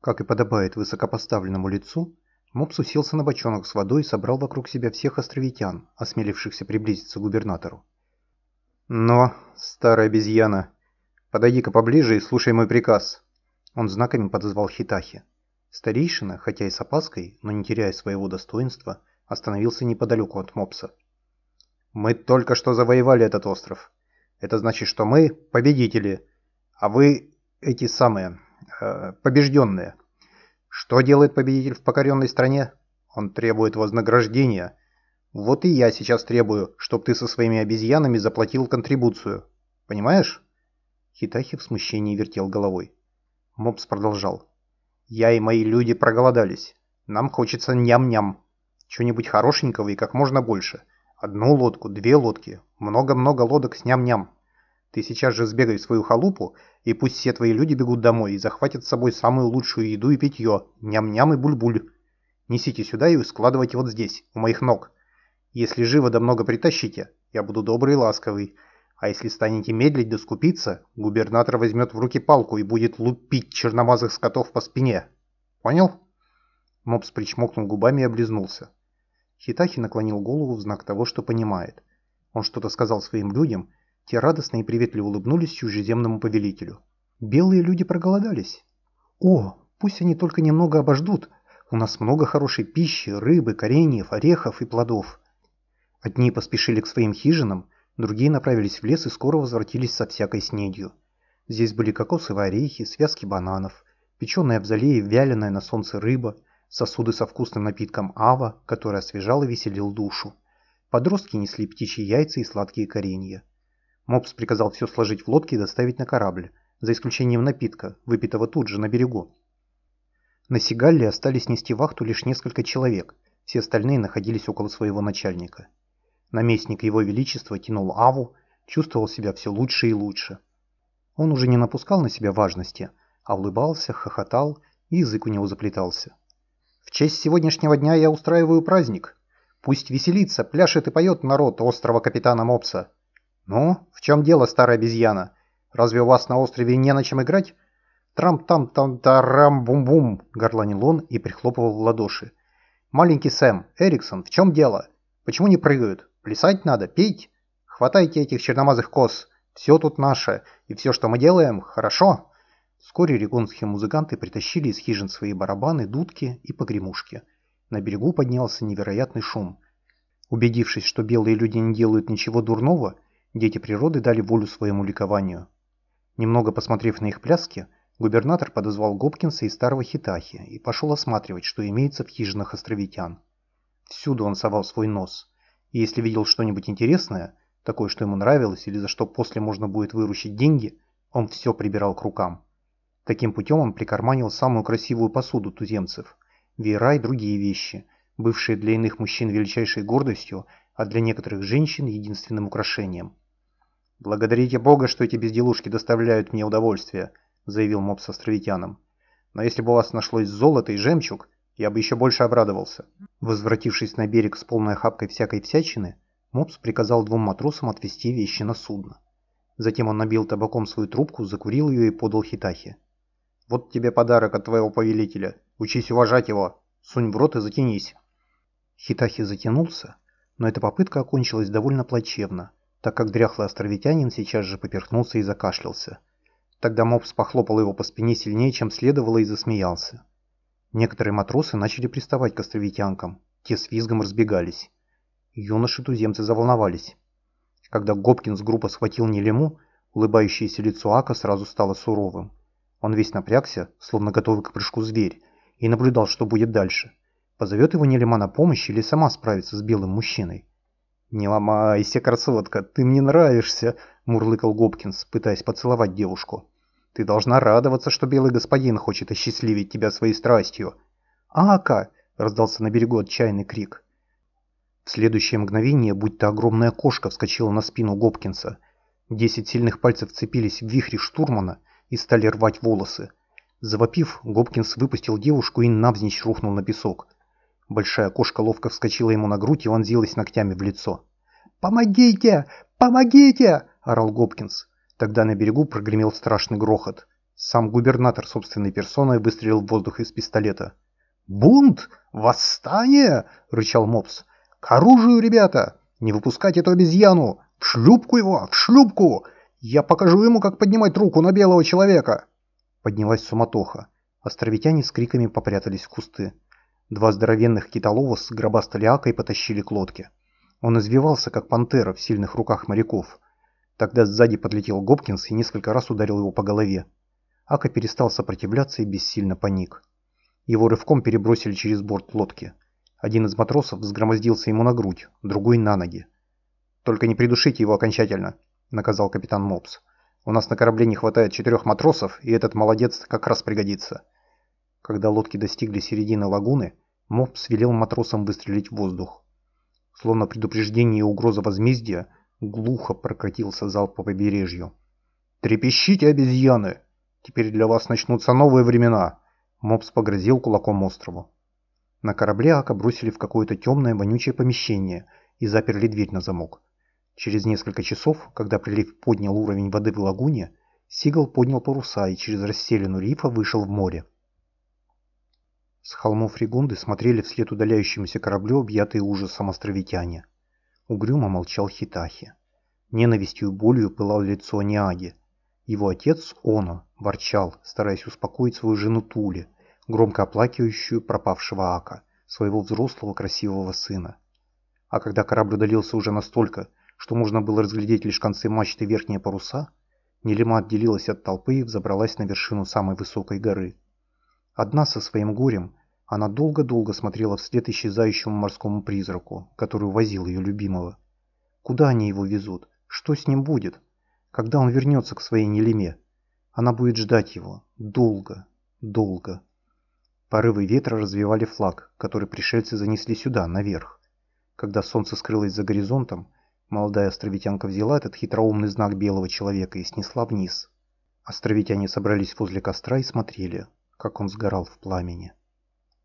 Как и подобает высокопоставленному лицу, Мопс уселся на бочонок с водой и собрал вокруг себя всех островитян, осмелившихся приблизиться к губернатору. «Но, старая обезьяна, подойди-ка поближе и слушай мой приказ!» Он знаками подозвал Хитахи. Старейшина, хотя и с опаской, но не теряя своего достоинства, остановился неподалеку от Мопса. «Мы только что завоевали этот остров. Это значит, что мы победители, а вы эти самые, э, побежденные. Что делает победитель в покоренной стране? Он требует вознаграждения. Вот и я сейчас требую, чтобы ты со своими обезьянами заплатил контрибуцию. Понимаешь?» Хитахи в смущении вертел головой. Мопс продолжал. «Я и мои люди проголодались. Нам хочется ням-ням. Чего-нибудь хорошенького и как можно больше. Одну лодку, две лодки, много-много лодок с ням-ням. Ты сейчас же сбегай в свою халупу, и пусть все твои люди бегут домой и захватят с собой самую лучшую еду и питье, ням-ням и буль-буль. Несите сюда и складывайте вот здесь, у моих ног. Если живо да много притащите, я буду добрый и ласковый. А если станете медлить да скупиться, губернатор возьмет в руки палку и будет лупить черномазых скотов по спине. Понял?» Мопс причмокнул губами и облизнулся. Хитахи наклонил голову в знак того, что понимает. Он что-то сказал своим людям, те радостно и приветливо улыбнулись чужеземному повелителю. «Белые люди проголодались. О, пусть они только немного обождут. У нас много хорошей пищи, рыбы, кореньев, орехов и плодов». Одни поспешили к своим хижинам, другие направились в лес и скоро возвратились со всякой снедью. Здесь были кокосовые орехи, связки бананов, печеная в залее вяленая на солнце рыба – сосуды со вкусным напитком ава, который освежал и веселил душу. Подростки несли птичьи яйца и сладкие коренья. Мопс приказал все сложить в лодке и доставить на корабль, за исключением напитка, выпитого тут же на берегу. На Сигалле остались нести вахту лишь несколько человек, все остальные находились около своего начальника. Наместник его величества тянул аву, чувствовал себя все лучше и лучше. Он уже не напускал на себя важности, а улыбался, хохотал, и язык у него заплетался. В честь сегодняшнего дня я устраиваю праздник. Пусть веселится, пляшет и поет народ острова Капитана Мопса. Ну, в чем дело, старая обезьяна? Разве у вас на острове не на чем играть? Трам-там-там-тарам-бум-бум, горланил он и прихлопывал в ладоши. Маленький Сэм, Эриксон, в чем дело? Почему не прыгают? Плясать надо, петь. Хватайте этих черномазых коз. Все тут наше, и все, что мы делаем, хорошо. Вскоре регонские музыканты притащили из хижин свои барабаны, дудки и погремушки. На берегу поднялся невероятный шум. Убедившись, что белые люди не делают ничего дурного, дети природы дали волю своему ликованию. Немного посмотрев на их пляски, губернатор подозвал Гопкинса и старого Хитахи и пошел осматривать, что имеется в хижинах островитян. Всюду он совал свой нос, и если видел что-нибудь интересное, такое, что ему нравилось или за что после можно будет выручить деньги, он все прибирал к рукам. Таким путем он прикарманил самую красивую посуду туземцев, веера и другие вещи, бывшие для иных мужчин величайшей гордостью, а для некоторых женщин единственным украшением. «Благодарите Бога, что эти безделушки доставляют мне удовольствие», заявил Мопс островитянам. «Но если бы у вас нашлось золото и жемчуг, я бы еще больше обрадовался». Возвратившись на берег с полной охапкой всякой всячины, Мопс приказал двум матросам отвезти вещи на судно. Затем он набил табаком свою трубку, закурил ее и подал Хитахе. Вот тебе подарок от твоего повелителя. Учись уважать его. Сунь в рот и затянись. Хитахи затянулся, но эта попытка окончилась довольно плачевно, так как дряхлый островитянин сейчас же поперхнулся и закашлялся. Тогда Мопс похлопал его по спине сильнее, чем следовало, и засмеялся. Некоторые матросы начали приставать к островитянкам. Те с визгом разбегались. Юноши-туземцы заволновались. Когда Гопкинс группа схватил Нелему, улыбающееся лицо Ака сразу стало суровым. Он весь напрягся, словно готовый к прыжку зверь, и наблюдал, что будет дальше. Позовет его Нелема на помощь или сама справится с белым мужчиной. «Не ломайся, красотка, ты мне нравишься», — мурлыкал Гопкинс, пытаясь поцеловать девушку. «Ты должна радоваться, что белый господин хочет осчастливить тебя своей страстью». «Ака!» — раздался на берегу отчаянный крик. В следующее мгновение, будто огромная кошка вскочила на спину Гопкинса. Десять сильных пальцев цепились в вихре штурмана — и стали рвать волосы. Завопив, Гопкинс выпустил девушку и навзничь рухнул на песок. Большая кошка ловко вскочила ему на грудь и вонзилась ногтями в лицо. «Помогите! Помогите!» – орал Гопкинс. Тогда на берегу прогремел страшный грохот. Сам губернатор собственной персоной выстрелил в воздух из пистолета. «Бунт! Восстание!» — рычал Мопс. «К оружию, ребята! Не выпускать эту обезьяну! В шлюпку его! В шлюпку! Я покажу ему, как поднимать руку на белого человека!» Поднялась суматоха. Островитяне с криками попрятались в кусты. Два здоровенных китолова с гробастой лиакой потащили к лодке. Он извивался, как пантера в сильных руках моряков. Тогда сзади подлетел Гопкинс и несколько раз ударил его по голове. Ака перестал сопротивляться и бессильно паник. Его рывком перебросили через борт лодки. Один из матросов взгромоздился ему на грудь, другой на ноги. «Только не придушите его окончательно», — наказал капитан Мопс. «У нас на корабле не хватает четырех матросов, и этот молодец как раз пригодится». Когда лодки достигли середины лагуны, Мопс велел матросам выстрелить в воздух. Словно предупреждение и угроза возмездия, глухо прокатился залп по побережью. «Трепещите, обезьяны! Теперь для вас начнутся новые времена!» Мопс погрозил кулаком острову. На корабле Ака бросили в какое-то темное вонючее помещение и заперли дверь на замок. Через несколько часов, когда прилив поднял уровень воды в лагуне, Сигал поднял паруса и через расселину рифа вышел в море. С холмов Ригунды смотрели вслед удаляющемуся кораблю, объятые ужасом островитяне. Угрюмо молчал Хитахи. Ненавистью и болью пылал лицо Ниаги. Его отец, Оно, ворчал, стараясь успокоить свою жену Тули, громко оплакивающую пропавшего Ака, своего взрослого красивого сына. А когда корабль удалился уже настолько, что можно было разглядеть лишь концы мачты верхние паруса, Нелема отделилась от толпы и взобралась на вершину самой высокой горы. Одна со своим горем, она долго-долго смотрела вслед исчезающему морскому призраку, который увозил ее любимого. Куда они его везут? Что с ним будет? Когда он вернется к своей Нелеме, она будет ждать его. Долго, долго. Порывы ветра развивали флаг, который пришельцы занесли сюда, наверх. Когда солнце скрылось за горизонтом, молодая островитянка взяла этот хитроумный знак белого человека и снесла вниз. Островитяне собрались возле костра и смотрели, как он сгорал в пламени.